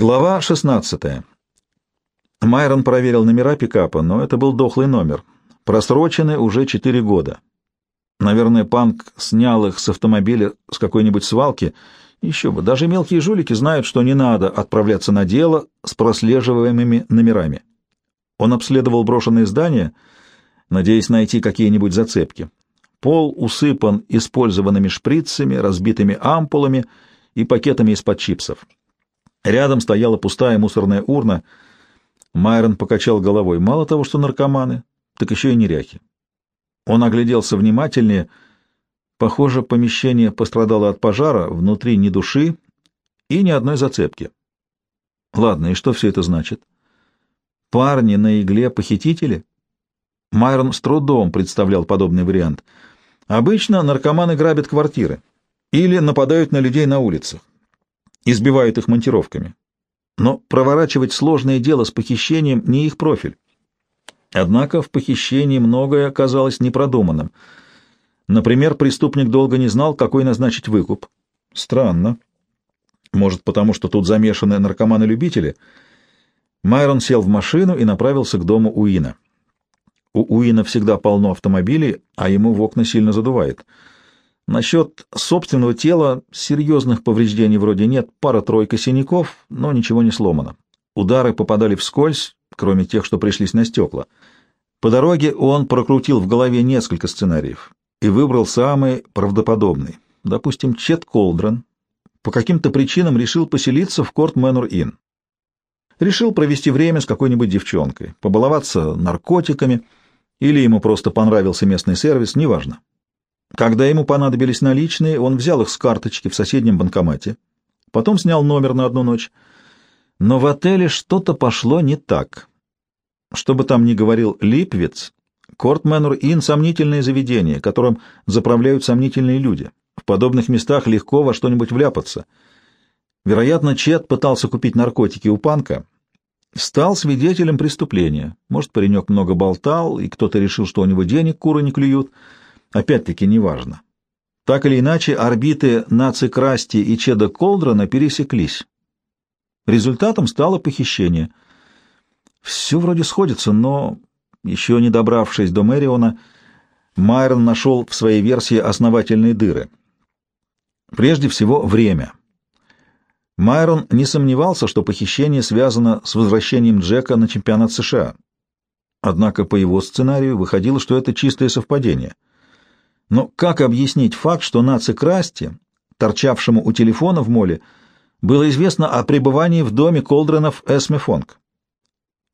Глава 16. Майрон проверил номера пикапа, но это был дохлый номер. Просрочены уже четыре года. Наверное, Панк снял их с автомобиля с какой-нибудь свалки. Еще бы, даже мелкие жулики знают, что не надо отправляться на дело с прослеживаемыми номерами. Он обследовал брошенные здания, надеясь найти какие-нибудь зацепки. Пол усыпан использованными шприцами, разбитыми ампулами и пакетами из-под чипсов. Рядом стояла пустая мусорная урна. Майрон покачал головой. Мало того, что наркоманы, так еще и неряхи. Он огляделся внимательнее. Похоже, помещение пострадало от пожара, внутри ни души и ни одной зацепки. Ладно, и что все это значит? Парни на игле похитители? Майрон с трудом представлял подобный вариант. Обычно наркоманы грабят квартиры или нападают на людей на улицах избивают их монтировками. Но проворачивать сложное дело с похищением не их профиль. Однако в похищении многое оказалось непродуманным. Например, преступник долго не знал, какой назначить выкуп. Странно. Может, потому что тут замешаны наркоманы-любители? Майрон сел в машину и направился к дому Уина. У Уина всегда полно автомобилей, а ему в окна сильно задувает — Насчет собственного тела серьезных повреждений вроде нет, пара-тройка синяков, но ничего не сломано. Удары попадали вскользь, кроме тех, что пришлись на стекла. По дороге он прокрутил в голове несколько сценариев и выбрал самый правдоподобный. Допустим, Чет Колдрон по каким-то причинам решил поселиться в Корт Мэннер Инн. Решил провести время с какой-нибудь девчонкой, побаловаться наркотиками, или ему просто понравился местный сервис, неважно. Когда ему понадобились наличные, он взял их с карточки в соседнем банкомате, потом снял номер на одну ночь. Но в отеле что-то пошло не так. Что бы там ни говорил Липвиц, Корт Мэннер Инн — сомнительное заведение, которым заправляют сомнительные люди. В подобных местах легко во что-нибудь вляпаться. Вероятно, Чет пытался купить наркотики у Панка, стал свидетелем преступления. Может, паренек много болтал, и кто-то решил, что у него денег куры не клюют — Опять-таки неважно. Так или иначе, орбиты Наци Красти и Чеда Колдрона пересеклись. Результатом стало похищение. Все вроде сходится, но, еще не добравшись до Мэриона, Майрон нашел в своей версии основательные дыры. Прежде всего, время. Майрон не сомневался, что похищение связано с возвращением Джека на чемпионат США. Однако по его сценарию выходило, что это чистое совпадение — но как объяснить факт, что наци Красти, торчавшему у телефона в моле, было известно о пребывании в доме Колдренов Эсме Фонг?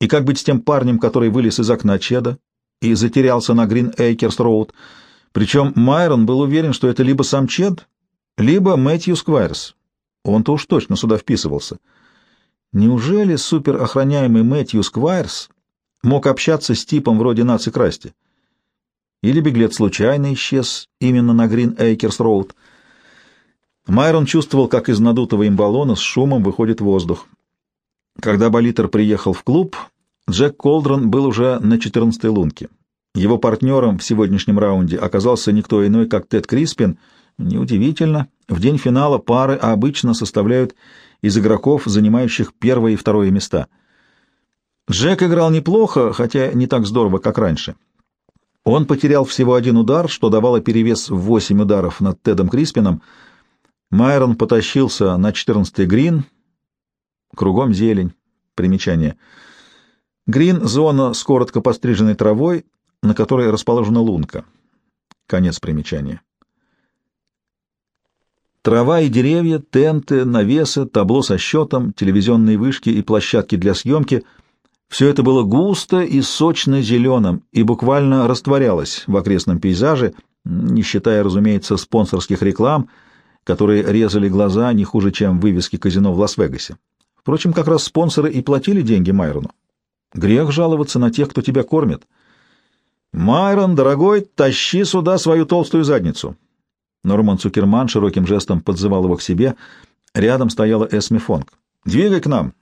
И как быть с тем парнем, который вылез из окна Чеда и затерялся на Грин Эйкерс Роуд? Причем Майрон был уверен, что это либо сам Чед, либо Мэтью Сквайрс. Он-то уж точно сюда вписывался. Неужели суперохраняемый Мэтью Сквайрс мог общаться с типом вроде наци Красти? Или беглец случайно исчез именно на Грин Эйкерс Роуд. Майрон чувствовал, как из надутого им баллона с шумом выходит воздух. Когда Болитар приехал в клуб, Джек Колдрон был уже на 14-й лунке. Его партнером в сегодняшнем раунде оказался никто иной, как Тед Криспин. Неудивительно, в день финала пары обычно составляют из игроков, занимающих первое и второе места. Джек играл неплохо, хотя не так здорово, как раньше. Он потерял всего один удар, что давало перевес в восемь ударов над Тедом Криспином. Майрон потащился на четырнадцатый грин. Кругом зелень. Примечание. Грин — зона с коротко постриженной травой, на которой расположена лунка. Конец примечания. Трава и деревья, тенты, навесы, табло со счетом, телевизионные вышки и площадки для съемки — все это было густо и сочно зеленым и буквально растворялось в окрестном пейзаже, не считая, разумеется, спонсорских реклам, которые резали глаза не хуже, чем вывески казино в Лас-Вегасе. Впрочем, как раз спонсоры и платили деньги Майрону. Грех жаловаться на тех, кто тебя кормит. «Майрон, дорогой, тащи сюда свою толстую задницу!» Норман Цукерман широким жестом подзывал его к себе. Рядом стояла Эсми Фонг. «Двигай к нам!»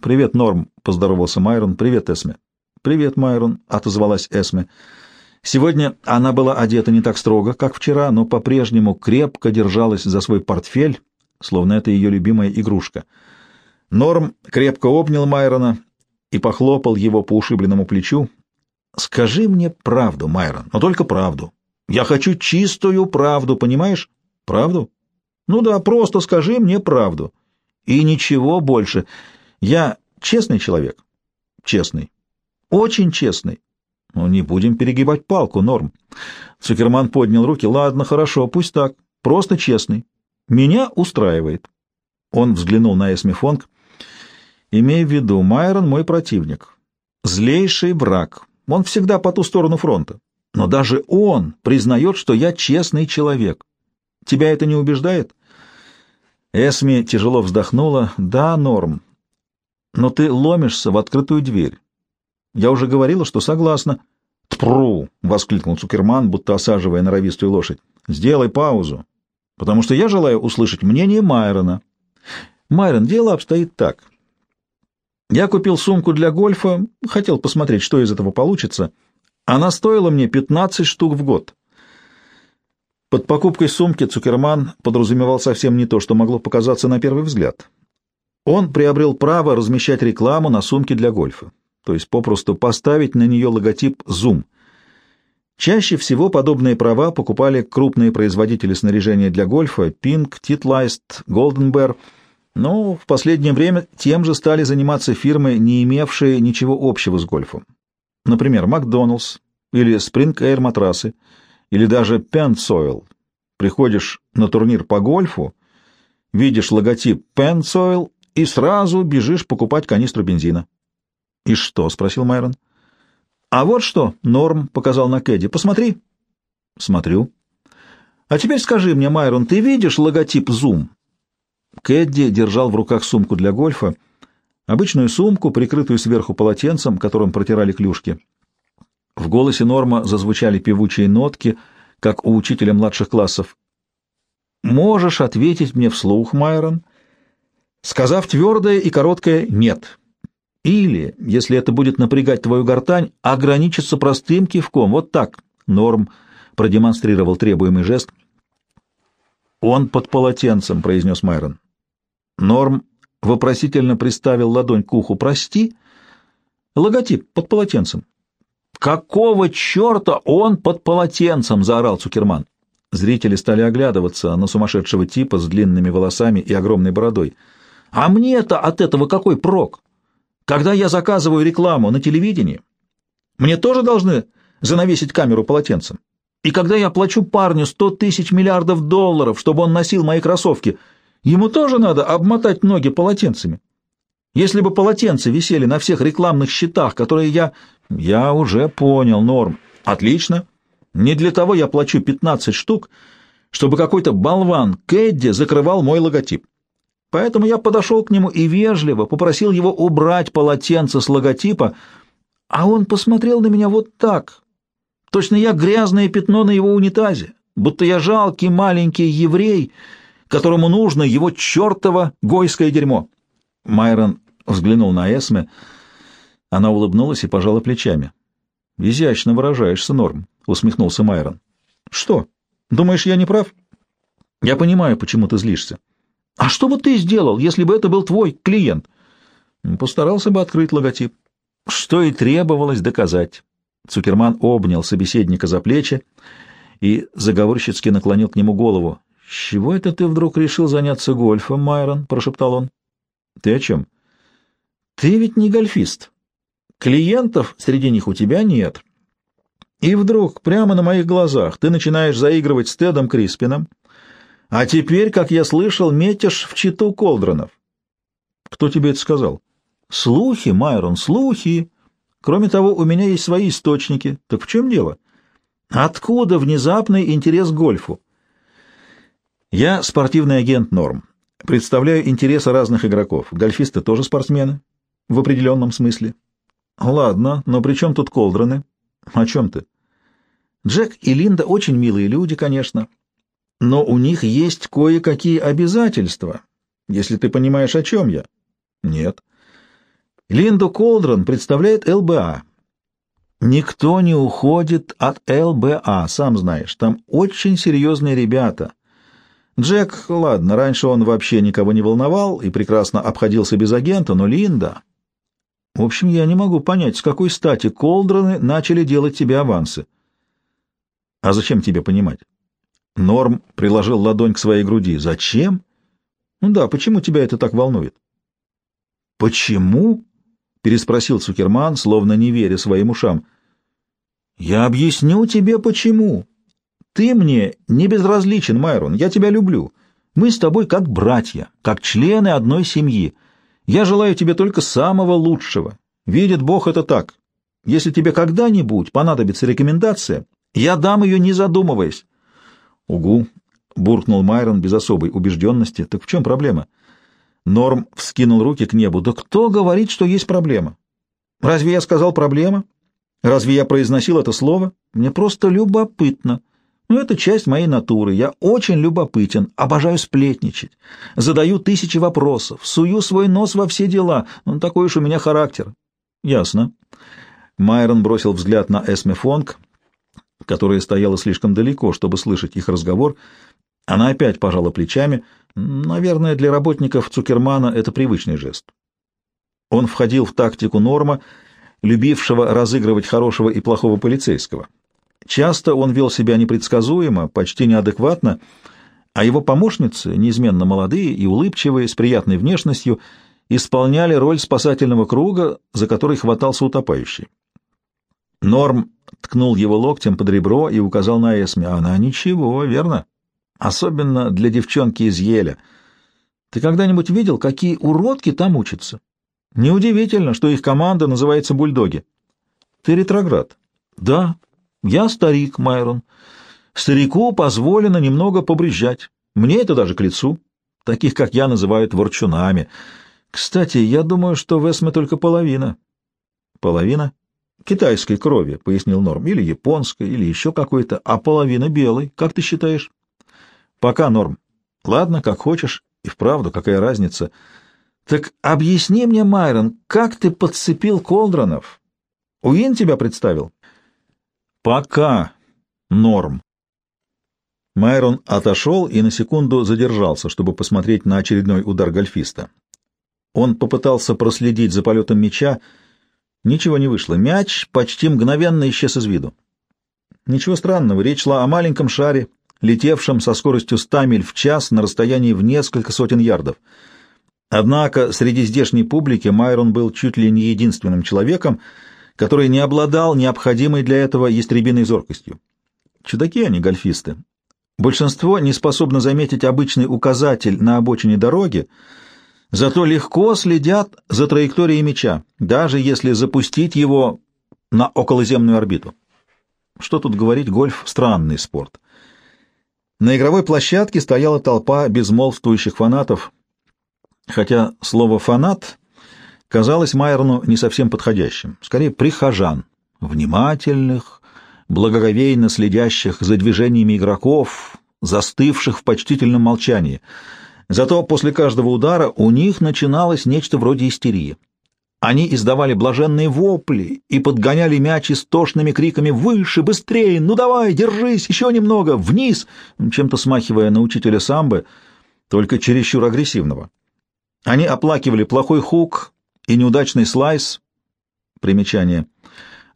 «Привет, Норм», — поздоровался Майрон. «Привет, Эсме». «Привет, Майрон», — отозвалась Эсме. Сегодня она была одета не так строго, как вчера, но по-прежнему крепко держалась за свой портфель, словно это ее любимая игрушка. Норм крепко обнял Майрона и похлопал его по ушибленному плечу. «Скажи мне правду, Майрон, но только правду. Я хочу чистую правду, понимаешь? Правду? Ну да, просто скажи мне правду. И ничего больше. Я честный человек? Честный. Очень честный. Ну, не будем перегибать палку, Норм. Цукерман поднял руки. Ладно, хорошо, пусть так. Просто честный. Меня устраивает. Он взглянул на Эсми Фонг. Имей в виду, Майрон мой противник. Злейший враг. Он всегда по ту сторону фронта. Но даже он признает, что я честный человек. Тебя это не убеждает? Эсми тяжело вздохнула. Да, Норм. Но ты ломишься в открытую дверь. Я уже говорила, что согласна. «Тпру!» — воскликнул Цукерман, будто осаживая норовистую лошадь. «Сделай паузу, потому что я желаю услышать мнение Майрона». «Майрон, дело обстоит так. Я купил сумку для гольфа, хотел посмотреть, что из этого получится. Она стоила мне 15 штук в год. Под покупкой сумки Цукерман подразумевал совсем не то, что могло показаться на первый взгляд. Он приобрел право размещать рекламу на сумке для гольфа, то есть попросту поставить на нее логотип Zoom. Чаще всего подобные права покупали крупные производители снаряжения для гольфа Pink, Titleist, Golden Bear — но в последнее время тем же стали заниматься фирмы, не имевшие ничего общего с гольфом. Например, Макдоналдс или Spring Air матрасы, или даже Pensoil. Приходишь на турнир по гольфу, видишь логотип Pensoil и сразу бежишь покупать канистру бензина. — И что? — спросил Майрон. — А вот что, — Норм показал на Кэдди. — Посмотри. — Смотрю. — А теперь скажи мне, Майрон, ты видишь логотип Zoom? Кэдди держал в руках сумку для гольфа, обычную сумку, прикрытую сверху полотенцем, которым протирали клюшки. В голосе Норма зазвучали певучие нотки, как у учителя младших классов. «Можешь ответить мне вслух, Майрон, сказав твердое и короткое «нет». Или, если это будет напрягать твою гортань, ограничиться простым кивком. Вот так. Норм продемонстрировал требуемый жест. «Он под полотенцем», — произнес Майрон. Норм вопросительно приставил ладонь к уху. «Прости?» «Логотип под полотенцем». «Какого черта он под полотенцем?» — заорал Цукерман. Зрители стали оглядываться на сумасшедшего типа с длинными волосами и огромной бородой. «А мне-то от этого какой прок? Когда я заказываю рекламу на телевидении, мне тоже должны занавесить камеру полотенцем? И когда я плачу парню сто тысяч миллиардов долларов, чтобы он носил мои кроссовки, ему тоже надо обмотать ноги полотенцами. Если бы полотенца висели на всех рекламных счетах, которые я... Я уже понял, Норм. Отлично. Не для того я плачу 15 штук, чтобы какой-то болван Кэдди закрывал мой логотип. Поэтому я подошел к нему и вежливо попросил его убрать полотенце с логотипа, а он посмотрел на меня вот так, Точно я грязное пятно на его унитазе, будто я жалкий маленький еврей, которому нужно его чертово гойское дерьмо. Майрон взглянул на Эсме. Она улыбнулась и пожала плечами. «Изящно выражаешься, Норм», — усмехнулся Майрон. «Что? Думаешь, я не прав?» «Я понимаю, почему ты злишься». «А что бы ты сделал, если бы это был твой клиент?» «Постарался бы открыть логотип». «Что и требовалось доказать». Цукерман обнял собеседника за плечи и заговорщицки наклонил к нему голову. — чего это ты вдруг решил заняться гольфом, Майрон? — прошептал он. — Ты о чем? — Ты ведь не гольфист. Клиентов среди них у тебя нет. И вдруг, прямо на моих глазах, ты начинаешь заигрывать с Тедом Криспином, а теперь, как я слышал, метишь в читу Колдронов. — Кто тебе это сказал? — Слухи, Майрон, слухи. Кроме того, у меня есть свои источники. Так в чем дело? Откуда внезапный интерес к гольфу? Я спортивный агент Норм. Представляю интересы разных игроков. Гольфисты тоже спортсмены. В определенном смысле. Ладно, но при чем тут Колдроны? О чем ты? Джек и Линда очень милые люди, конечно. Но у них есть кое-какие обязательства, если ты понимаешь, о чем я. Нет. Линду Колдрон представляет ЛБА. Никто не уходит от ЛБА, сам знаешь, там очень серьезные ребята. Джек, ладно, раньше он вообще никого не волновал и прекрасно обходился без агента, но Линда... В общем, я не могу понять, с какой стати Колдроны начали делать тебе авансы. А зачем тебе понимать? Норм приложил ладонь к своей груди. Зачем? Ну да, почему тебя это так волнует? Почему? переспросил Цукерман, словно не веря своим ушам. Я объясню тебе почему. Ты мне не безразличен, Майрон, я тебя люблю. Мы с тобой как братья, как члены одной семьи. Я желаю тебе только самого лучшего. Видит Бог это так. Если тебе когда-нибудь понадобится рекомендация, я дам ее, не задумываясь. Угу, буркнул Майрон без особой убежденности. Так в чем проблема? Норм вскинул руки к небу. Да кто говорит, что есть проблема? Разве я сказал проблема? Разве я произносил это слово? Мне просто любопытно. Ну, это часть моей натуры. Я очень любопытен, обожаю сплетничать, задаю тысячи вопросов, сую свой нос во все дела. Ну, такой уж у меня характер. Ясно. Майрон бросил взгляд на Эсме Фонг, которая стояла слишком далеко, чтобы слышать их разговор. Она опять пожала плечами. Наверное, для работников Цукермана это привычный жест. Он входил в тактику Норма, любившего разыгрывать хорошего и плохого полицейского. Часто он вел себя непредсказуемо, почти неадекватно, а его помощницы, неизменно молодые и улыбчивые, с приятной внешностью, исполняли роль спасательного круга, за который хватался утопающий. Норм ткнул его локтем под ребро и указал на Эсме. Она ничего, верно? Особенно для девчонки из Еля. Ты когда-нибудь видел, какие уродки там учатся? Неудивительно, что их команда называется «Бульдоги». Ты ретроград. Да, я старик, Майрон. Старику позволено немного побрызжать. Мне это даже к лицу. Таких, как я, называют ворчунами. Кстати, я думаю, что в Эсме только половина. Половина? Китайской крови, — пояснил Норм. Или японской, или еще какой-то. А половина белой. Как ты считаешь? Пока, Норм. Ладно, как хочешь. И вправду, какая разница? Так объясни мне, Майрон, как ты подцепил Колдронов? Уин тебя представил? Пока норм. Майрон отошел и на секунду задержался, чтобы посмотреть на очередной удар гольфиста. Он попытался проследить за полетом мяча. Ничего не вышло. Мяч почти мгновенно исчез из виду. Ничего странного, речь шла о маленьком шаре, летевшем со скоростью 100 миль в час на расстоянии в несколько сотен ярдов. Однако среди здешней публики Майрон был чуть ли не единственным человеком, который не обладал необходимой для этого ястребиной зоркостью. Чудаки они, гольфисты. Большинство не способно заметить обычный указатель на обочине дороги, зато легко следят за траекторией мяча, даже если запустить его на околоземную орбиту. Что тут говорить, гольф — странный спорт. На игровой площадке стояла толпа безмолвствующих фанатов, хотя слово «фанат» казалось Майерну не совсем подходящим, скорее прихожан, внимательных, благоговейно следящих за движениями игроков, застывших в почтительном молчании. Зато после каждого удара у них начиналось нечто вроде истерии. Они издавали блаженные вопли и подгоняли мяч истошными криками «Выше! Быстрее! Ну давай! Держись! Еще немного! Вниз!» чем-то смахивая на учителя самбы, только чересчур агрессивного. Они оплакивали плохой хук, и неудачный слайс, примечание,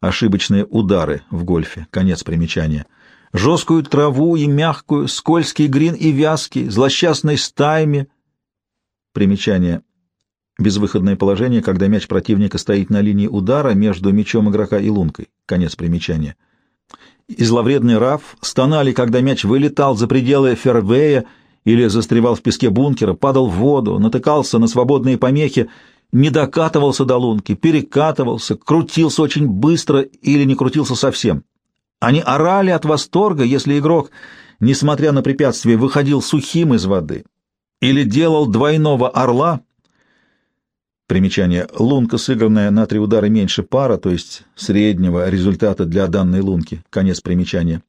ошибочные удары в гольфе, конец примечания, жесткую траву и мягкую, скользкий грин и вязкий, злосчастный стайми, примечание, безвыходное положение, когда мяч противника стоит на линии удара между мячом игрока и лункой, конец примечания. И зловредный раф стонали, когда мяч вылетал за пределы фервея или застревал в песке бункера, падал в воду, натыкался на свободные помехи не докатывался до лунки, перекатывался, крутился очень быстро или не крутился совсем. Они орали от восторга, если игрок, несмотря на препятствие, выходил сухим из воды или делал двойного орла. Примечание. Лунка, сыгранная на три удара меньше пара, то есть среднего результата для данной лунки. Конец примечания.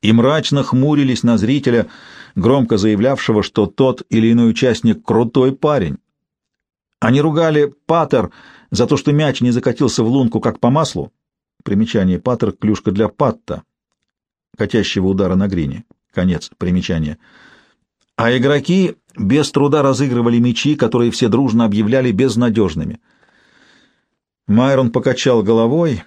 И мрачно хмурились на зрителя, громко заявлявшего, что тот или иной участник крутой парень, они ругали Паттер за то, что мяч не закатился в лунку, как по маслу. Примечание Паттер — клюшка для патта, катящего удара на грине. Конец примечания. а игроки без труда разыгрывали мячи, которые все дружно объявляли безнадежными. Майрон покачал головой.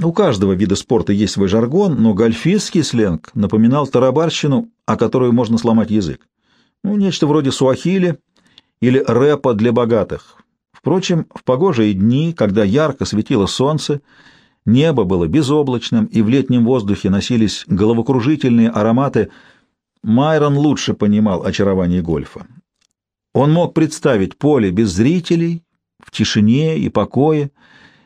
У каждого вида спорта есть свой жаргон, но гольфистский сленг напоминал тарабарщину, о которую можно сломать язык. Ну, нечто вроде суахили или рэпа для богатых. Впрочем, в погожие дни, когда ярко светило солнце, небо было безоблачным, и в летнем воздухе носились головокружительные ароматы, Майрон лучше понимал очарование гольфа. Он мог представить поле без зрителей, в тишине и покое,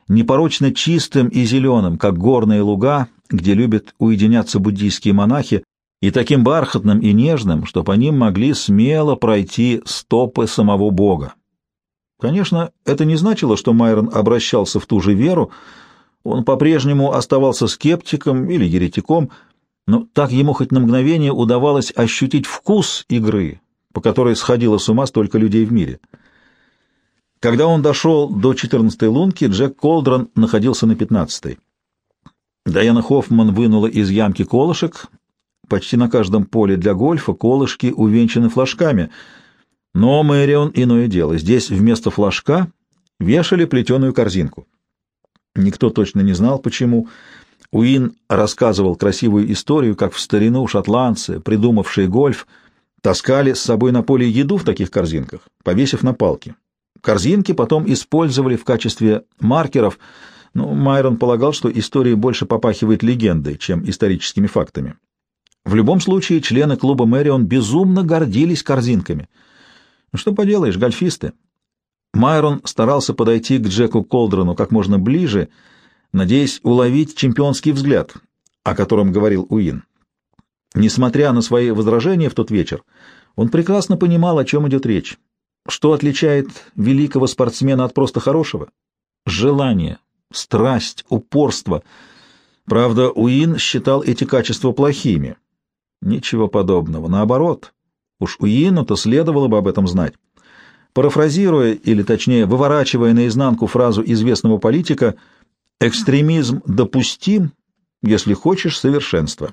непорочно чистым и зеленым, как горные луга, где любят уединяться буддийские монахи, и таким бархатным и нежным, что по ним могли смело пройти стопы самого Бога. Конечно, это не значило, что Майрон обращался в ту же веру, он по-прежнему оставался скептиком или еретиком, но так ему хоть на мгновение удавалось ощутить вкус игры, по которой сходило с ума столько людей в мире. Когда он дошел до 14-й лунки, Джек Колдрон находился на 15-й. Дайана Хоффман вынула из ямки колышек. Почти на каждом поле для гольфа колышки увенчаны флажками — но Мэрион иное дело. Здесь вместо флажка вешали плетеную корзинку. Никто точно не знал, почему. Уин рассказывал красивую историю, как в старину шотландцы, придумавшие гольф, таскали с собой на поле еду в таких корзинках, повесив на палки. Корзинки потом использовали в качестве маркеров, но Майрон полагал, что история больше попахивает легендой, чем историческими фактами. В любом случае, члены клуба Мэрион безумно гордились корзинками — ну, что поделаешь, гольфисты. Майрон старался подойти к Джеку Колдрону как можно ближе, надеясь уловить чемпионский взгляд, о котором говорил Уин. Несмотря на свои возражения в тот вечер, он прекрасно понимал, о чем идет речь. Что отличает великого спортсмена от просто хорошего? Желание, страсть, упорство. Правда, Уин считал эти качества плохими. Ничего подобного. Наоборот, Уж Уину-то следовало бы об этом знать. Парафразируя, или точнее выворачивая наизнанку фразу известного политика, «экстремизм допустим, если хочешь совершенства».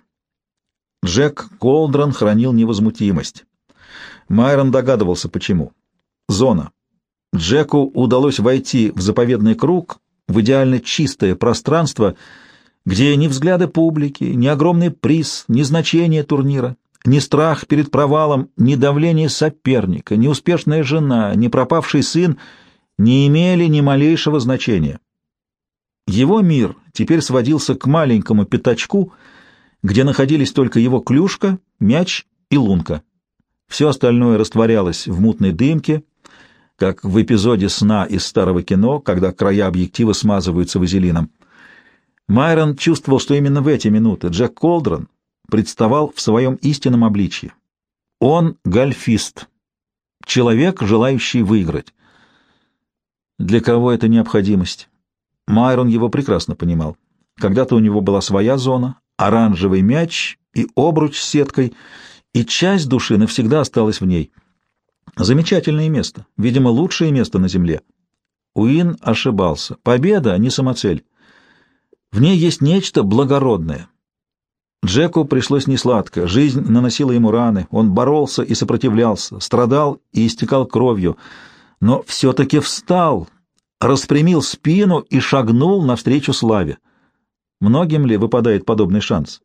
Джек Колдрон хранил невозмутимость. Майрон догадывался, почему. Зона. Джеку удалось войти в заповедный круг, в идеально чистое пространство, где ни взгляды публики, ни огромный приз, ни значение турнира, ни страх перед провалом, ни давление соперника, ни успешная жена, ни пропавший сын не имели ни малейшего значения. Его мир теперь сводился к маленькому пятачку, где находились только его клюшка, мяч и лунка. Все остальное растворялось в мутной дымке, как в эпизоде сна из старого кино, когда края объектива смазываются вазелином. Майрон чувствовал, что именно в эти минуты Джек Колдрон представал в своем истинном обличье. Он гольфист, человек, желающий выиграть. Для кого это необходимость? Майрон его прекрасно понимал. Когда-то у него была своя зона, оранжевый мяч и обруч с сеткой, и часть души навсегда осталась в ней. Замечательное место, видимо, лучшее место на земле. Уин ошибался. Победа — не самоцель. В ней есть нечто благородное, Джеку пришлось несладко, жизнь наносила ему раны, он боролся и сопротивлялся, страдал и истекал кровью, но все-таки встал, распрямил спину и шагнул навстречу славе. Многим ли выпадает подобный шанс?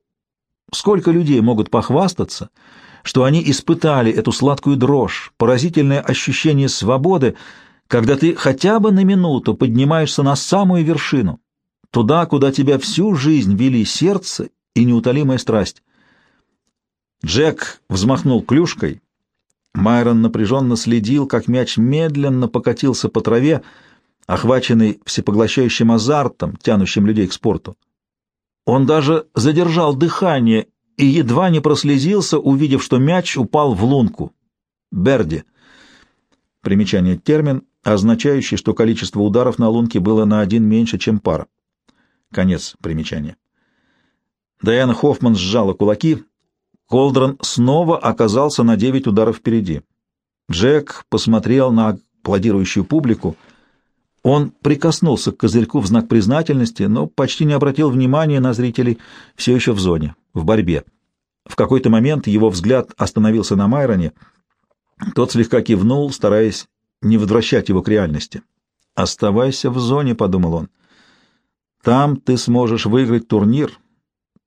Сколько людей могут похвастаться, что они испытали эту сладкую дрожь, поразительное ощущение свободы, когда ты хотя бы на минуту поднимаешься на самую вершину, туда, куда тебя всю жизнь вели сердце и неутолимая страсть. Джек взмахнул клюшкой. Майрон напряженно следил, как мяч медленно покатился по траве, охваченный всепоглощающим азартом, тянущим людей к спорту. Он даже задержал дыхание и едва не прослезился, увидев, что мяч упал в лунку. Берди. Примечание термин, означающий, что количество ударов на лунке было на один меньше, чем пара. Конец примечания. Дайана Хоффман сжала кулаки. Колдрон снова оказался на девять ударов впереди. Джек посмотрел на аплодирующую публику. Он прикоснулся к козырьку в знак признательности, но почти не обратил внимания на зрителей все еще в зоне, в борьбе. В какой-то момент его взгляд остановился на Майроне. Тот слегка кивнул, стараясь не возвращать его к реальности. «Оставайся в зоне», — подумал он. «Там ты сможешь выиграть турнир.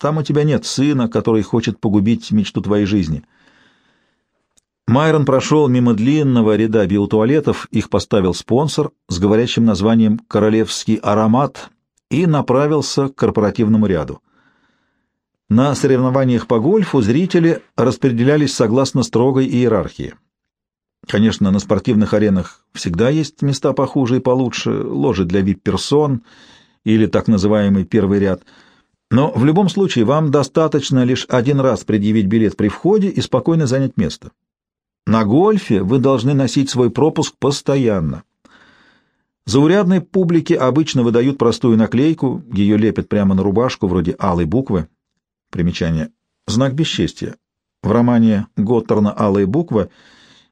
Там у тебя нет сына, который хочет погубить мечту твоей жизни». Майрон прошел мимо длинного ряда биотуалетов, их поставил спонсор с говорящим названием «Королевский аромат» и направился к корпоративному ряду. На соревнованиях по гольфу зрители распределялись согласно строгой иерархии. Конечно, на спортивных аренах всегда есть места похуже и получше, ложи для вип-персон или так называемый первый ряд. Но в любом случае вам достаточно лишь один раз предъявить билет при входе и спокойно занять место. На гольфе вы должны носить свой пропуск постоянно. Заурядной публике обычно выдают простую наклейку, ее лепят прямо на рубашку, вроде алой буквы. Примечание. Знак бесчестия. В романе Готтерна «Алая буква»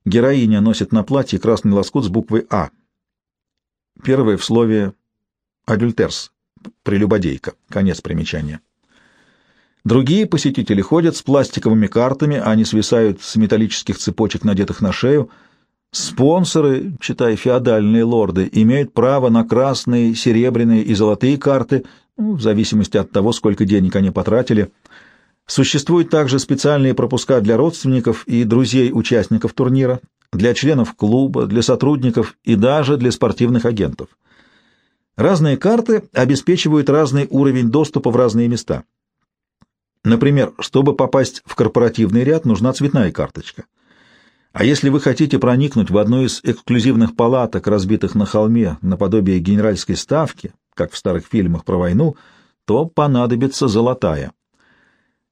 героиня носит на платье красный лоскут с буквой «А». Первое в слове «адюльтерс» — прелюбодейка. Конец примечания. Другие посетители ходят с пластиковыми картами, они свисают с металлических цепочек, надетых на шею. Спонсоры, читай феодальные лорды, имеют право на красные, серебряные и золотые карты, ну, в зависимости от того, сколько денег они потратили. Существуют также специальные пропуска для родственников и друзей участников турнира, для членов клуба, для сотрудников и даже для спортивных агентов. Разные карты обеспечивают разный уровень доступа в разные места. Например, чтобы попасть в корпоративный ряд, нужна цветная карточка. А если вы хотите проникнуть в одну из эксклюзивных палаток, разбитых на холме, наподобие генеральской ставки, как в старых фильмах про войну, то понадобится золотая.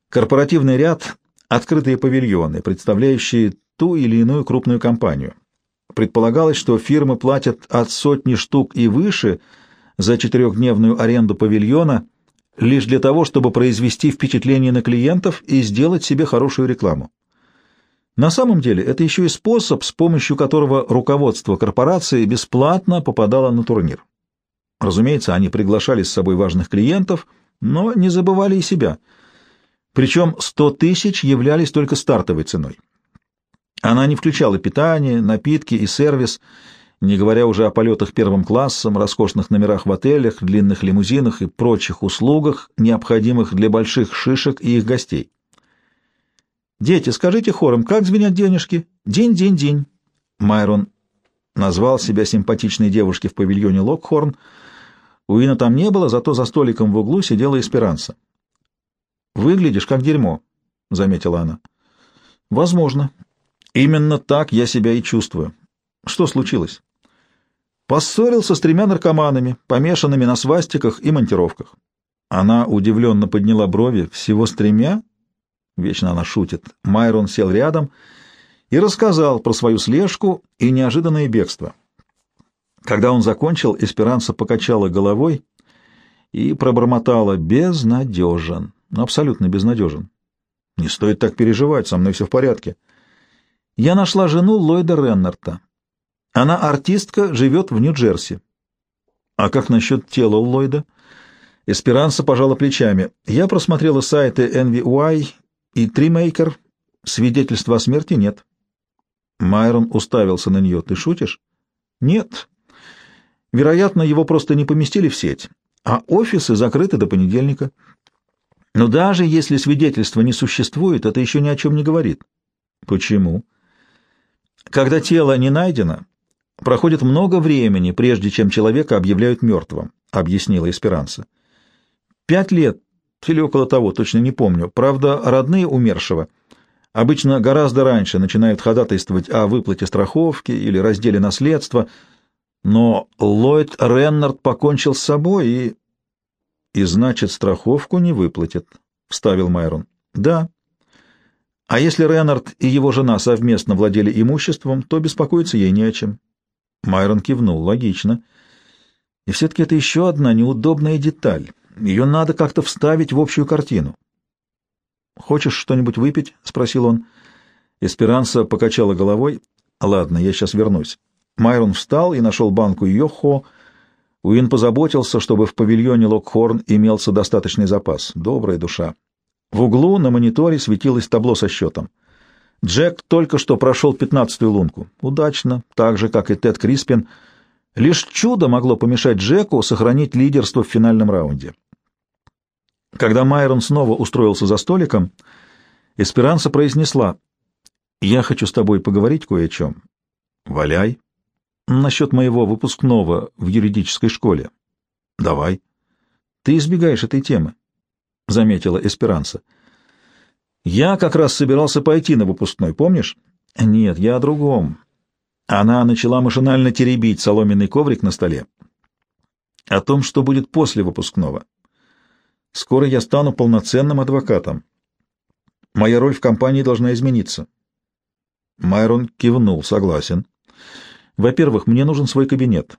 Корпоративный ряд — открытые павильоны, представляющие ту или иную крупную компанию. Предполагалось, что фирмы платят от сотни штук и выше за четырехдневную аренду павильона — лишь для того, чтобы произвести впечатление на клиентов и сделать себе хорошую рекламу. На самом деле это еще и способ, с помощью которого руководство корпорации бесплатно попадало на турнир. Разумеется, они приглашали с собой важных клиентов, но не забывали и себя. Причем 100 тысяч являлись только стартовой ценой. Она не включала питание, напитки и сервис, не говоря уже о полетах первым классом, роскошных номерах в отелях, длинных лимузинах и прочих услугах, необходимых для больших шишек и их гостей. «Дети, скажите хором, как звенят денежки? День-день-день!» Майрон назвал себя симпатичной девушкой в павильоне Локхорн. Уина там не было, зато за столиком в углу сидела Эсперанса. «Выглядишь как дерьмо», — заметила она. «Возможно. Именно так я себя и чувствую. Что случилось?» Поссорился с тремя наркоманами, помешанными на свастиках и монтировках. Она удивленно подняла брови. «Всего с тремя?» Вечно она шутит. Майрон сел рядом и рассказал про свою слежку и неожиданное бегство. Когда он закончил, Эсперанца покачала головой и пробормотала «безнадежен». Абсолютно безнадежен. «Не стоит так переживать, со мной все в порядке». Я нашла жену Ллойда Реннарта. Она артистка, живет в Нью-Джерси. А как насчет тела Ллойда? Эсперанса пожала плечами. Я просмотрела сайты NVY и Тримейкер. Свидетельства о смерти нет. Майрон уставился на нее. Ты шутишь? Нет. Вероятно, его просто не поместили в сеть, а офисы закрыты до понедельника. Но даже если свидетельства не существует, это еще ни о чем не говорит. Почему? Когда тело не найдено, Проходит много времени, прежде чем человека объявляют мертвым, — объяснила Эсперанса. Пять лет или около того, точно не помню. Правда, родные умершего обычно гораздо раньше начинают ходатайствовать о выплате страховки или разделе наследства, но Ллойд Реннард покончил с собой и... — И значит, страховку не выплатят, — вставил Майрон. — Да. А если Реннард и его жена совместно владели имуществом, то беспокоиться ей не о чем. Майрон кивнул. Логично. И все-таки это еще одна неудобная деталь. Ее надо как-то вставить в общую картину. «Хочешь что-нибудь выпить?» — спросил он. Эсперанса покачала головой. «Ладно, я сейчас вернусь». Майрон встал и нашел банку Йохо. Уин позаботился, чтобы в павильоне Локхорн имелся достаточный запас. Добрая душа. В углу на мониторе светилось табло со счетом. Джек только что прошел пятнадцатую лунку. Удачно, так же, как и Тед Криспин. Лишь чудо могло помешать Джеку сохранить лидерство в финальном раунде. Когда Майрон снова устроился за столиком, Эсперанса произнесла, «Я хочу с тобой поговорить кое о чем». «Валяй». «Насчет моего выпускного в юридической школе». «Давай». «Ты избегаешь этой темы», — заметила Эсперанса. Я как раз собирался пойти на выпускной, помнишь? Нет, я о другом. Она начала машинально теребить соломенный коврик на столе. О том, что будет после выпускного. Скоро я стану полноценным адвокатом. Моя роль в компании должна измениться. Майрон кивнул, согласен. Во-первых, мне нужен свой кабинет.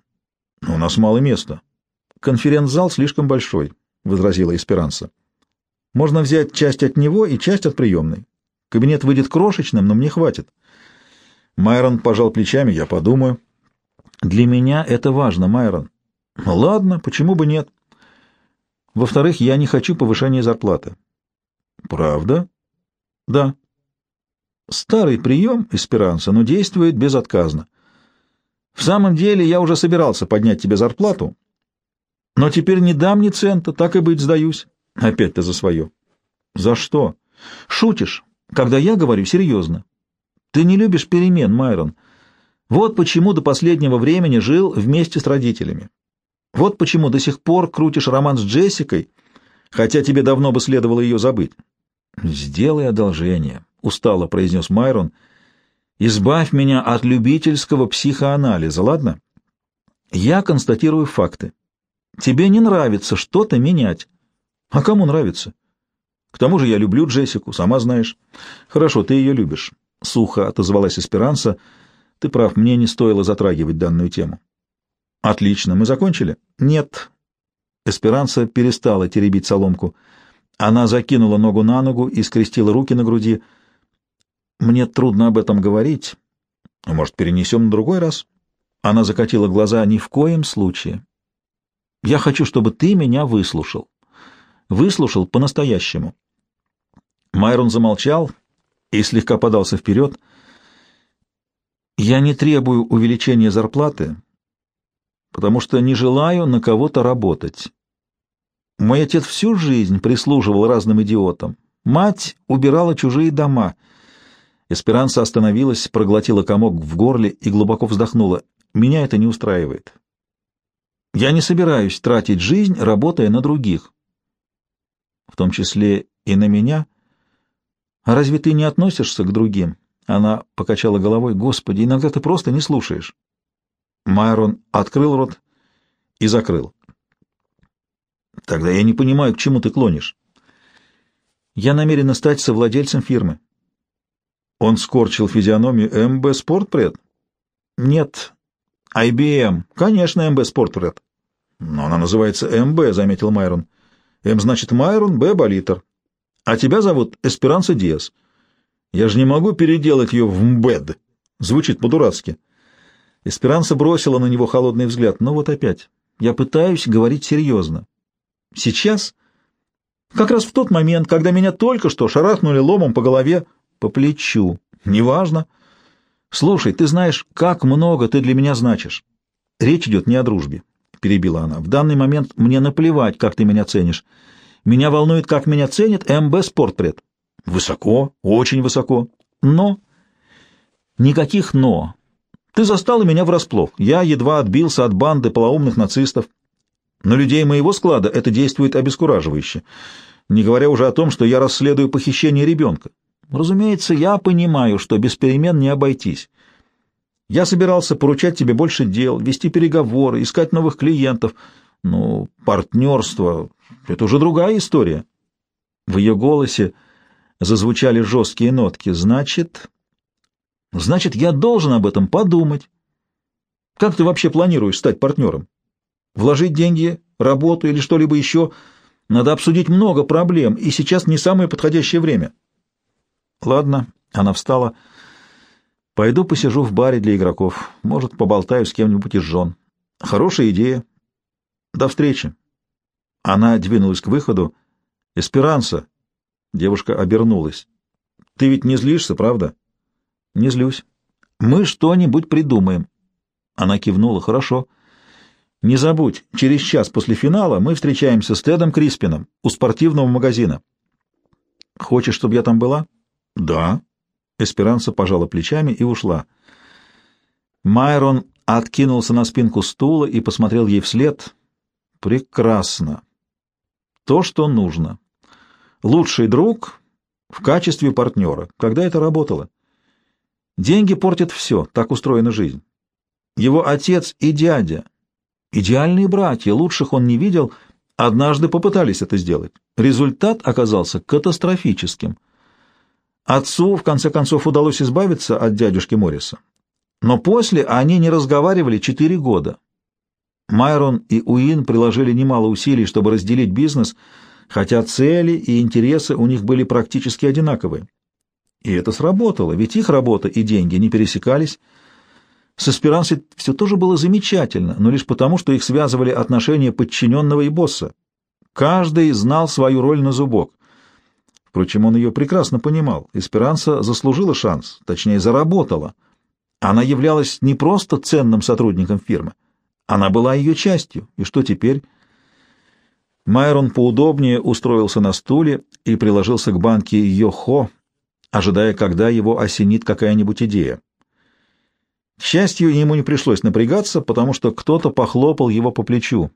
У нас мало места. Конференц-зал слишком большой, — возразила Эсперанса. Можно взять часть от него и часть от приемной. Кабинет выйдет крошечным, но мне хватит. Майрон пожал плечами, я подумаю. Для меня это важно, Майрон. Ладно, почему бы нет? Во-вторых, я не хочу повышения зарплаты. Правда? Да. Старый прием эсперанца, но действует безотказно. В самом деле я уже собирался поднять тебе зарплату, но теперь не дам ни цента, так и быть, сдаюсь. Опять ты за свое. За что? Шутишь, когда я говорю серьезно. Ты не любишь перемен, Майрон. Вот почему до последнего времени жил вместе с родителями. Вот почему до сих пор крутишь роман с Джессикой, хотя тебе давно бы следовало ее забыть. «Сделай одолжение», — устало произнес Майрон. «Избавь меня от любительского психоанализа, ладно? Я констатирую факты. Тебе не нравится что-то менять. А кому нравится? К тому же я люблю Джессику, сама знаешь. Хорошо, ты ее любишь. Сухо отозвалась Эсперанса. Ты прав, мне не стоило затрагивать данную тему. Отлично, мы закончили? Нет. Эсперанса перестала теребить соломку. Она закинула ногу на ногу и скрестила руки на груди. Мне трудно об этом говорить. Может, перенесем на другой раз? Она закатила глаза. Ни в коем случае. Я хочу, чтобы ты меня выслушал выслушал по-настоящему. Майрон замолчал и слегка подался вперед. «Я не требую увеличения зарплаты, потому что не желаю на кого-то работать. Мой отец всю жизнь прислуживал разным идиотам. Мать убирала чужие дома». Эсперанса остановилась, проглотила комок в горле и глубоко вздохнула. «Меня это не устраивает. Я не собираюсь тратить жизнь, работая на других в том числе и на меня? А разве ты не относишься к другим? Она покачала головой. Господи, иногда ты просто не слушаешь. Майрон открыл рот и закрыл. Тогда я не понимаю, к чему ты клонишь. Я намерена стать совладельцем фирмы. Он скорчил физиономию МБ Спортпред? Нет, IBM. Конечно, МБ Спортпред. Но она называется МБ, заметил Майрон. М значит Майрон, Б Болитер. А тебя зовут Эсперанса Диас. Я же не могу переделать ее в Мбед. Звучит по-дурацки. Эсперанса бросила на него холодный взгляд. Ну вот опять. Я пытаюсь говорить серьезно. Сейчас, как раз в тот момент, когда меня только что шарахнули ломом по голове, по плечу. Неважно. Слушай, ты знаешь, как много ты для меня значишь. Речь идет не о дружбе. — перебила она. — В данный момент мне наплевать, как ты меня ценишь. Меня волнует, как меня ценит МБ Спортпред. — Высоко, очень высоко. Но... Никаких «но». Ты застала меня врасплох. Я едва отбился от банды полоумных нацистов. На людей моего склада это действует обескураживающе, не говоря уже о том, что я расследую похищение ребенка. Разумеется, я понимаю, что без перемен не обойтись. Я собирался поручать тебе больше дел, вести переговоры, искать новых клиентов. Ну, партнерство — это уже другая история. В ее голосе зазвучали жесткие нотки. Значит... Значит, я должен об этом подумать. Как ты вообще планируешь стать партнером? Вложить деньги, работу или что-либо еще? Надо обсудить много проблем, и сейчас не самое подходящее время. Ладно, она встала. Пойду посижу в баре для игроков. Может, поболтаю с кем-нибудь из жен. Хорошая идея. До встречи. Она двинулась к выходу. Эсперанса. Девушка обернулась. «Ты ведь не злишься, правда?» «Не злюсь. Мы что-нибудь придумаем». Она кивнула. «Хорошо. Не забудь, через час после финала мы встречаемся с Тедом Криспином у спортивного магазина». «Хочешь, чтобы я там была?» «Да». Эсперанца пожала плечами и ушла. Майрон откинулся на спинку стула и посмотрел ей вслед. «Прекрасно. То, что нужно. Лучший друг в качестве партнера. Когда это работало? Деньги портят все, так устроена жизнь. Его отец и дядя, идеальные братья, лучших он не видел, однажды попытались это сделать. Результат оказался катастрофическим. Отцу, в конце концов, удалось избавиться от дядюшки Морриса. Но после они не разговаривали четыре года. Майрон и Уин приложили немало усилий, чтобы разделить бизнес, хотя цели и интересы у них были практически одинаковые. И это сработало, ведь их работа и деньги не пересекались. С Эсперансой все тоже было замечательно, но лишь потому, что их связывали отношения подчиненного и босса. Каждый знал свою роль на зубок. Впрочем, он ее прекрасно понимал. Эсперанса заслужила шанс, точнее, заработала — она являлась не просто ценным сотрудником фирмы, она была ее частью. И что теперь? Майрон поудобнее устроился на стуле и приложился к банке Йохо, ожидая, когда его осенит какая-нибудь идея. К счастью, ему не пришлось напрягаться, потому что кто-то похлопал его по плечу.